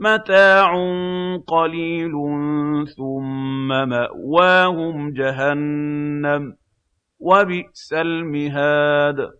مَتَاعٌ قَلِيلٌ ثُمَّ مَأْوَاهُمْ جَهَنَّمُ ۚ وَبِئْسَ الْمِهَادُ.